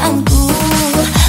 Ang buhok.